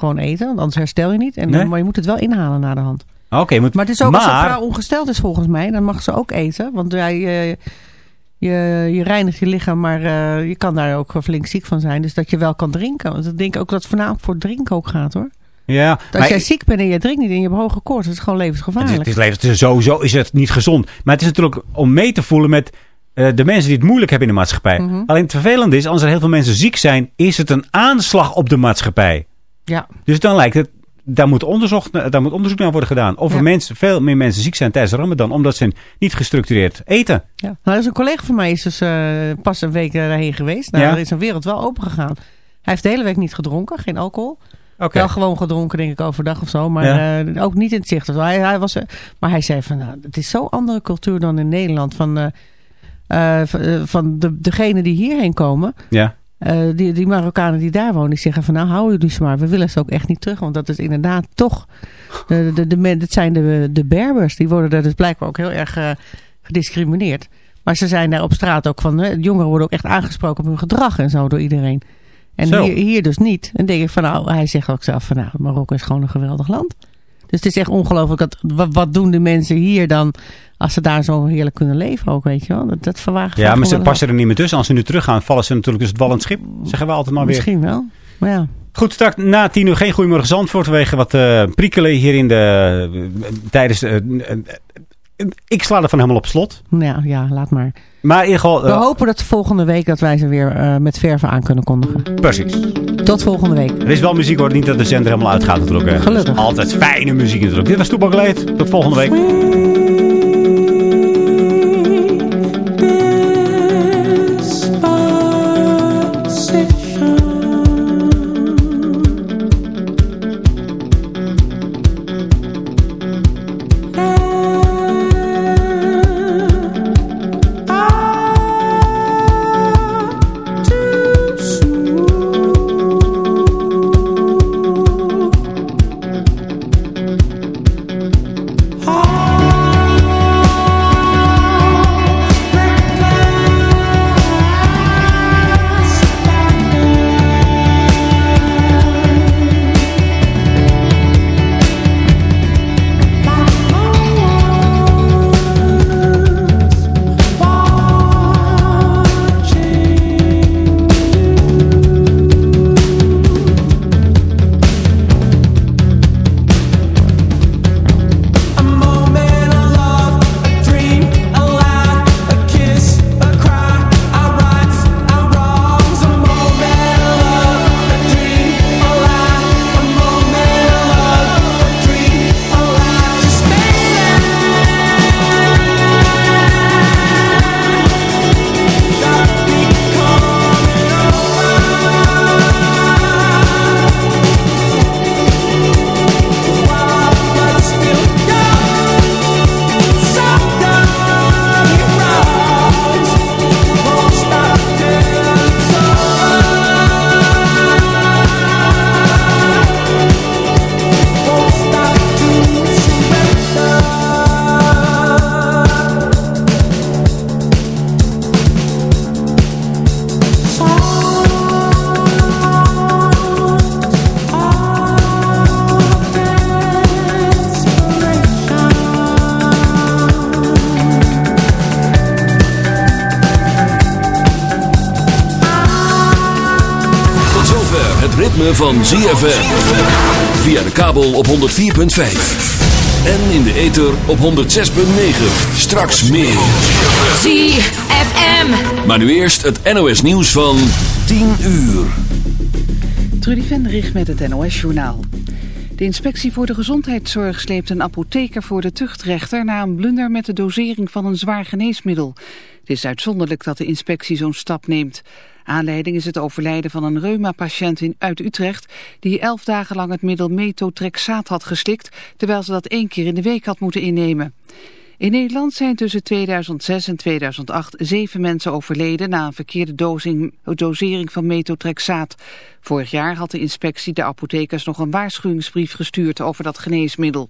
gewoon eten, want anders herstel je niet. En, Nee? Maar je moet het wel inhalen na de hand. Oké, moet- Maar het is ook als een maar- vrouw ongesteld is volgens mij, dan mag ze ook eten. Want ja, je, je, je reinigt je lichaam, maar eh, je kan daar ook flink ziek van zijn. Dus dat je wel kan drinken. Want ik denk ook dat het voornamelijk voor drinken ook gaat hoor. Ja, Als maar jij ziek bent en je drinkt niet en je hebt hoge koorts, dat is gewoon levensgevaarlijk. het is, het is sowieso is het niet gezond. Maar het is natuurlijk om mee te voelen met eh, de mensen die het moeilijk hebben in de maatschappij. Mhm. Alleen het vervelende is, als er heel veel mensen ziek zijn, is het een aanslag op de maatschappij. Ja, Dus dan lijkt het, daar moet, onderzocht, daar moet onderzoek naar worden gedaan. Of er Ja. mensen, veel meer mensen ziek zijn tijdens de Ramadan, omdat ze niet gestructureerd eten. ja. Nou, is een collega van mij is dus eh, pas een week daarheen geweest. Nou, Ja. is een wereld wel open gegaan. Hij heeft de hele week niet gedronken, geen alcohol. Wel gewoon gedronken, denk ik, overdag of zo. Maar Ja. eh, ook niet in het zicht. Hij, hij was, eh, maar hij zei van, nou, het is zo'n andere cultuur dan in Nederland. Van, van de, degenen die hierheen komen, Ja. Eh, die, die Marokkanen die daar wonen, die zeggen van, nou, hou jullie ze maar. We willen ze ook echt niet terug. Want dat is inderdaad toch, de, de, dat zijn de, de Berbers. Die worden daar dus blijkbaar ook heel erg eh, gediscrimineerd. Maar ze zijn daar op straat ook van, jongeren worden ook echt aangesproken op hun gedrag en zo door iedereen. En Zo. hier, hier dus niet. En denk ik van nou, hij zegt ook zelf van nou, Marokko is gewoon een geweldig land. Dus het is echt ongelooflijk. Dat, wat, wat doen de mensen hier dan als ze daar zo heerlijk kunnen leven ook, weet je wel? Dat, dat verwagen Ja, maar ze passen er niet meer tussen. Als ze nu teruggaan, vallen ze natuurlijk dus het wallend schip. Zeggen we altijd maar weer. Misschien wel. Maar ja, Goed, straks na tien uur geen Goedemorgen Zandvoort. Vanwege wat eh prikkelen hier in de... eh, tijdens... eh, ik sla er van helemaal op slot. ja, ja, laat maar. Maar in ieder geval... We hopen dat volgende week dat wij ze weer met verven aan kunnen kondigen. precies. Tot volgende week. Er is wel muziek hoor. Niet dat de zender helemaal uitgaat natuurlijk. Gelukkig. Altijd fijne muziek natuurlijk. Dit was Toepak Leed. Tot volgende week. Ritme van ZFM. Via de kabel op 104.5. En in de ether op 106.9. Straks meer. ZFM. Maar nu eerst het NOS nieuws van 10 uur. Trudy Vendrich met het NOS-journaal. De inspectie voor de gezondheidszorg sleept een apotheker voor de tuchtrechter... na een blunder met de dosering van een zwaar geneesmiddel. Het is uitzonderlijk dat de inspectie zo'n stap neemt. Aanleiding is het overlijden van een reuma-patiënt uit Utrecht... die elf dagen lang het middel metotrexaat had geslikt... terwijl ze dat één keer in de week had moeten innemen. In Nederland zijn tussen 2006 en 2008 zeven mensen overleden na een verkeerde dosering van metotrexaat. Vorig jaar had de inspectie de apothekers nog een waarschuwingsbrief gestuurd over dat geneesmiddel.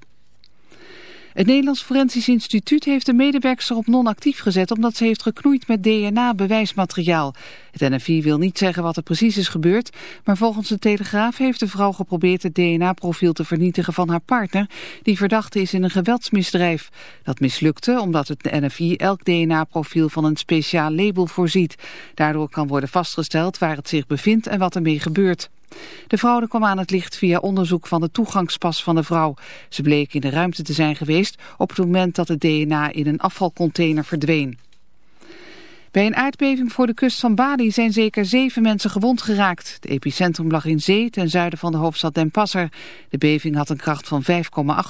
Het Nederlands Forensisch Instituut heeft de medewerkster op non-actief gezet omdat ze heeft geknoeid met DNA-bewijsmateriaal. Het NFI wil niet zeggen wat er precies is gebeurd, maar volgens de Telegraaf heeft de vrouw geprobeerd het DNA-profiel te vernietigen van haar partner, die verdachte is in een geweldsmisdrijf. Dat mislukte omdat het NFI elk DNA-profiel van een speciaal label voorziet. Daardoor kan worden vastgesteld waar het zich bevindt en wat ermee gebeurt. De fraude kwam aan het licht via onderzoek van de toegangspas van de vrouw. Ze bleek in de ruimte te zijn geweest op het moment dat het DNA in een afvalcontainer verdween. Bij een aardbeving voor de kust van Bali zijn zeker zeven mensen gewond geraakt. Het epicentrum lag in zee ten zuiden van de hoofdstad Den Passer. De beving had een kracht van 5,8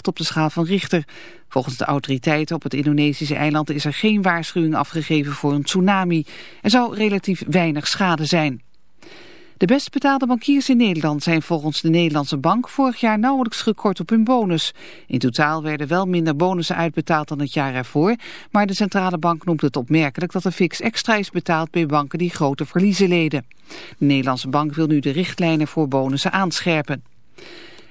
op de schaal van Richter. Volgens de autoriteiten op het Indonesische eiland is er geen waarschuwing afgegeven voor een tsunami. Er zou relatief weinig schade zijn. De best betaalde bankiers in Nederland zijn volgens de Nederlandse bank vorig jaar nauwelijks gekort op hun bonus. In totaal werden wel minder bonussen uitbetaald dan het jaar ervoor, maar de centrale bank noemt het opmerkelijk dat er fix extra is betaald bij banken die grote verliezen leden. De Nederlandse bank wil nu de richtlijnen voor bonussen aanscherpen.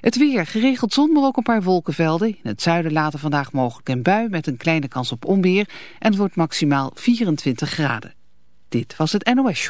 Het weer, geregeld zon, maar ook een paar wolkenvelden. In het zuiden later vandaag mogelijk een bui met een kleine kans op onweer en het wordt maximaal 24 graden. Dit was het NOS.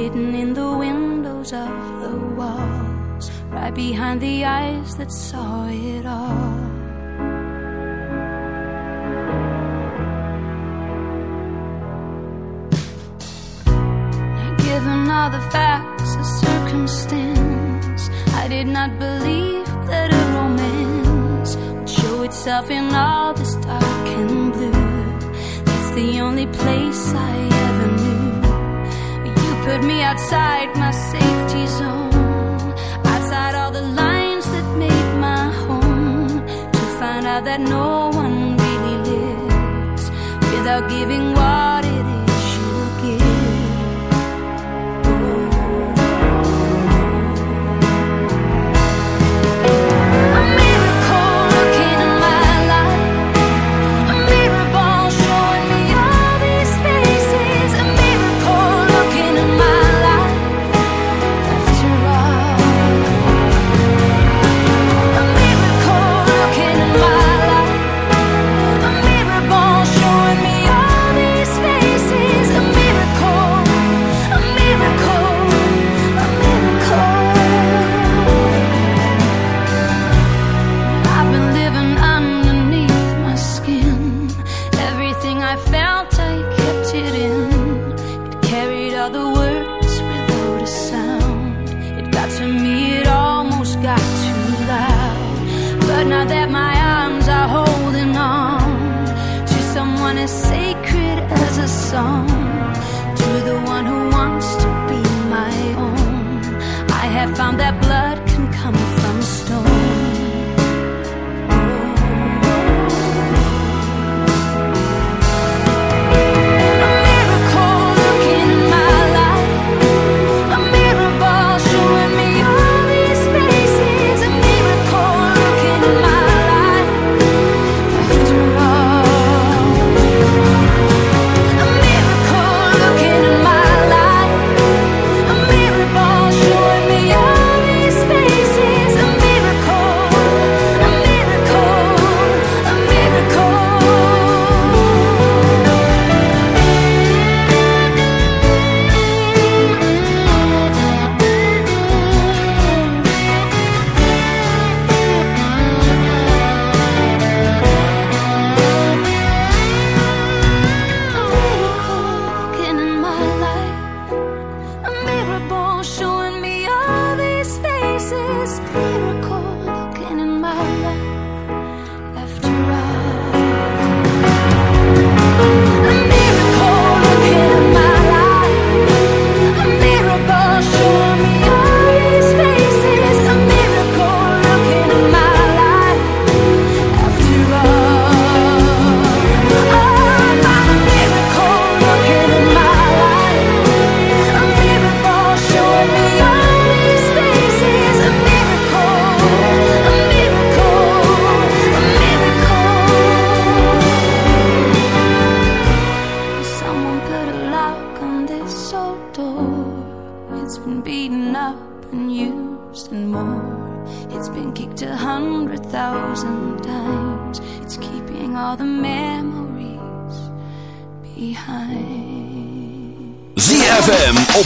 hidden in the windows of the walls, right behind the eyes that saw it all. Given all the facts and circumstance, I did not believe that a romance would show itself in all this dark and blue. That's the only place I put me outside my safety zone, outside all the lines that made my home, to find out that no one really lives without giving up.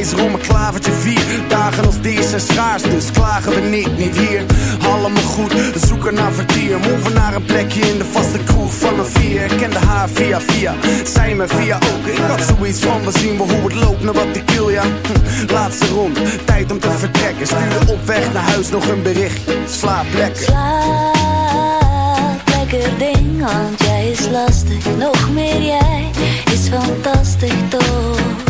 onwijzer om een klavertje vier. Dagen als deze schaars, dus klagen we niet, niet hier. Allemaal goed, zoeken naar vertier. Move naar een plekje in de vaste kroeg van een vier. Ik kende haar via via, zij me via ook. Ik had zoiets van, we zien wel hoe het loopt, naar wat ik wil, ja. Hm, Laatste rond, tijd om te vertrekken. Stuurde op weg naar huis nog een berichtje. Slaap lekker. Slaap lekker ding, want jij is lastig. Nog meer jij is fantastisch toch?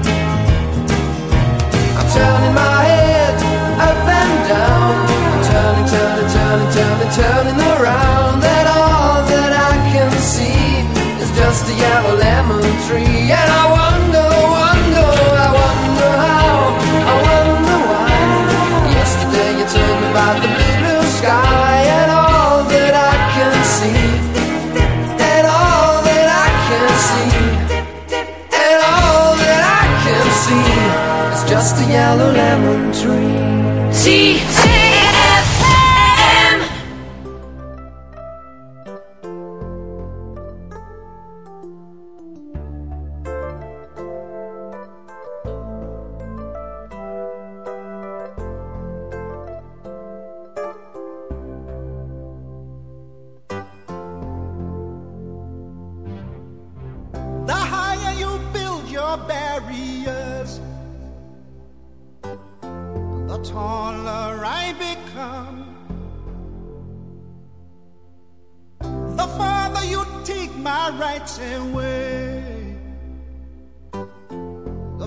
Down, turning, turning, turning, turning, turning around. That all that I can see is just a yellow lemon tree,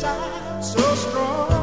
so strong.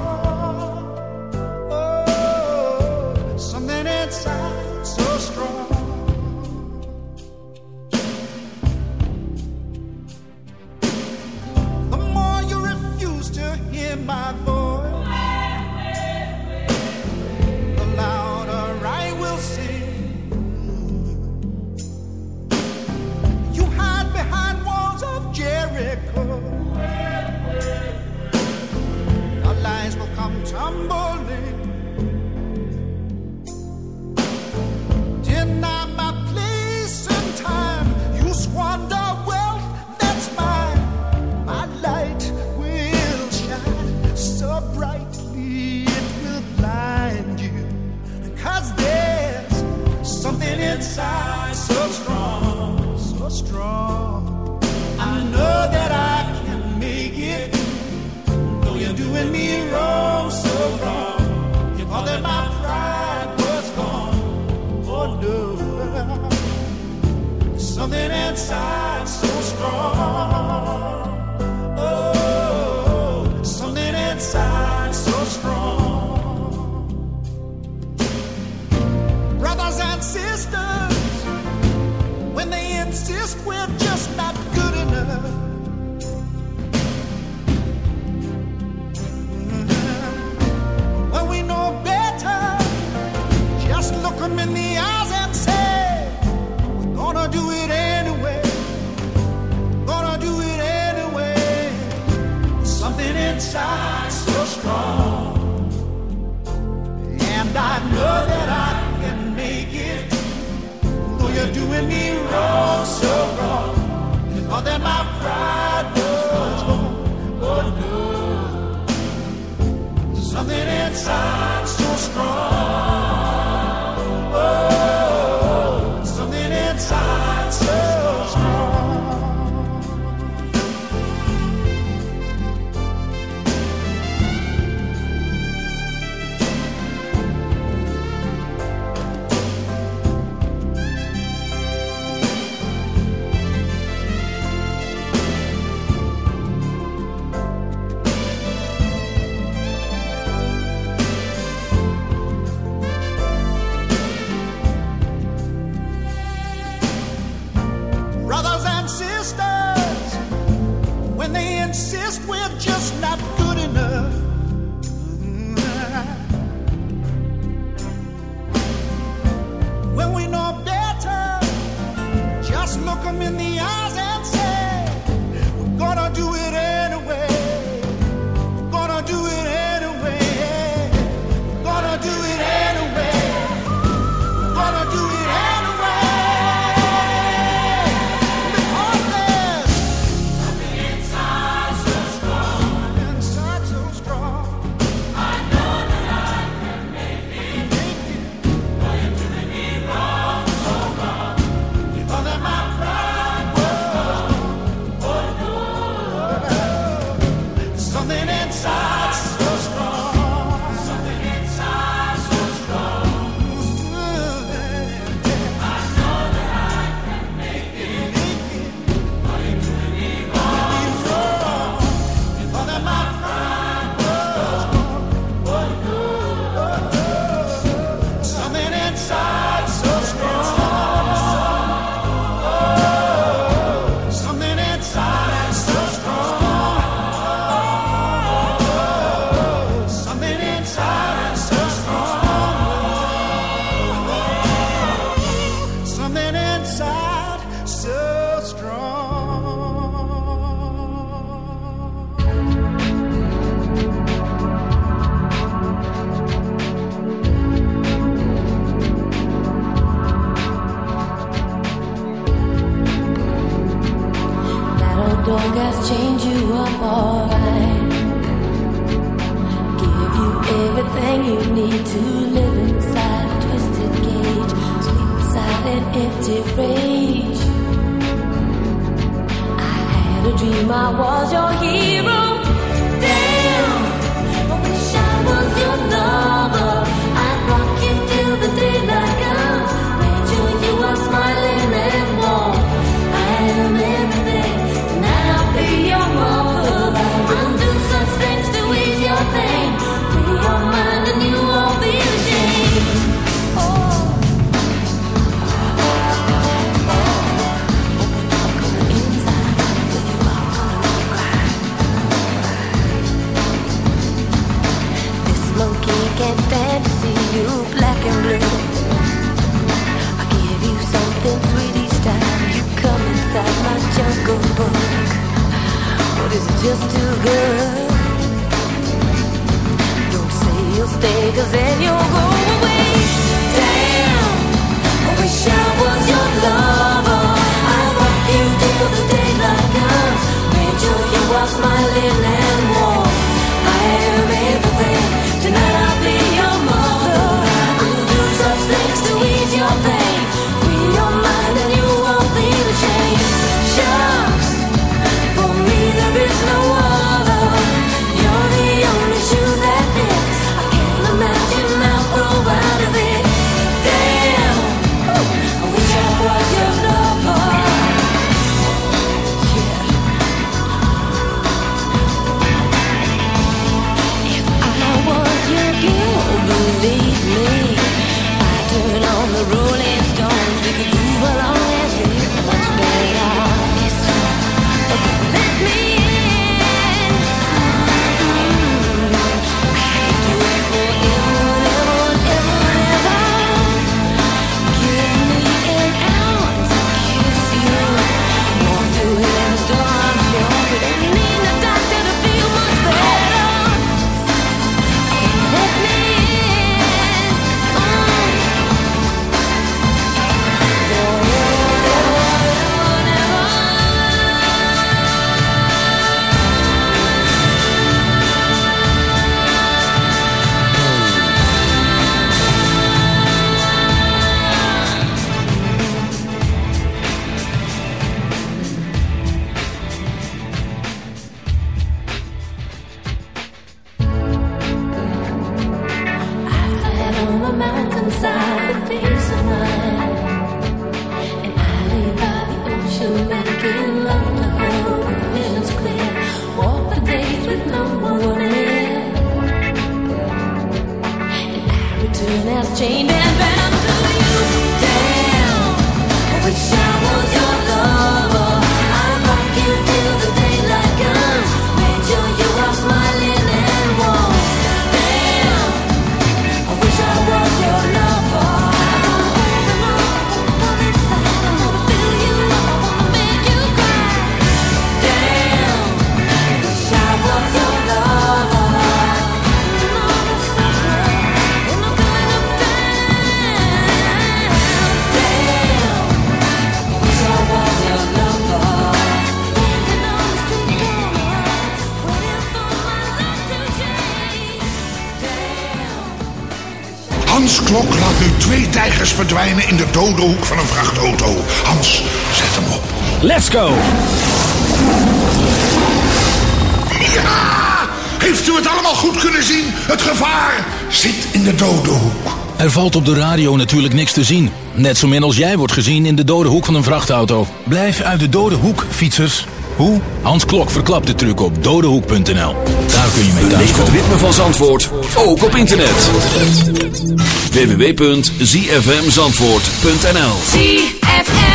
verdwijnen in de dode hoek van een vrachtauto. Hans, zet hem op. Let's go! Ja! Heeft u het allemaal goed kunnen zien? Het gevaar zit in de dode hoek. Er valt op de radio natuurlijk niks te zien. Net zo min als jij wordt gezien in de dode hoek van een vrachtauto. Blijf uit de dode hoek, fietsers. Hoe? Hans Klok verklapt de truc op dodehoek.nl. Daar kun je mee thuis het ritme van Zandvoort, ook op internet. www.zfmzandvoort.nl ZFM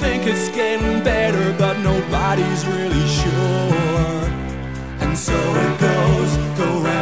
Think it's getting better, but nobody's really sure. And so it goes, go round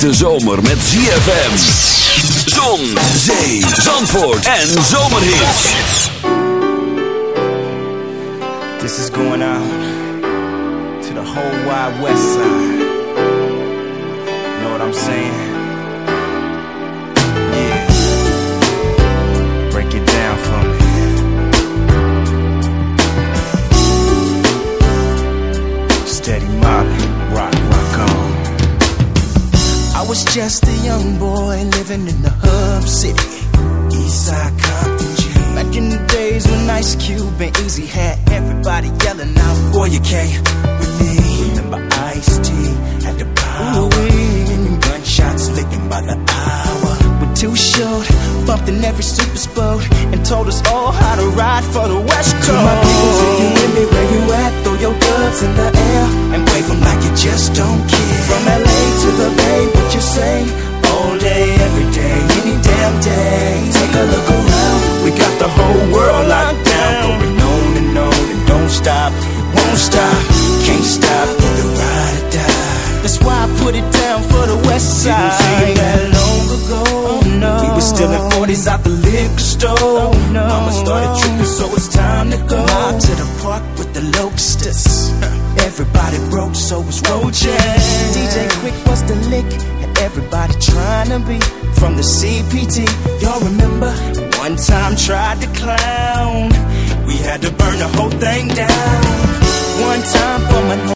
hete zomer met ZFM. Zon, zee, zandvoort en zomerhits. This is going out to the whole wide west side. Know what I'm saying? Just a young boy living in the hub city. Eastside Compton G. Back in the days when Ice Cube and Easy had everybody yelling out, Boy, you can't with me. Remember Ice T had the power. Hearing gunshots licking by the hour. We're too short, bumped in every super boat, and told us all how to ride for the West Coast. To my people, if you with me, where you at? Your gloves in the air and wave them like you just don't care. From LA to the Bay, what you say? All day, every day, any damn day. Take a look around, we got the whole world locked down. Going on and on and don't stop, won't stop, can't stop, either ride or die. That's why I put it down for the West Side. Didn't that long ago. Oh, no. We were still in 49 Shorty's out the liquor store. Oh, Mama started tripping, so it's time to go. Out to the park the locusts. Everybody broke, so it's roaches. DJ Quick was the lick, and everybody trying to be from the CPT. Y'all remember? One time tried to clown. We had to burn the whole thing down. One time for my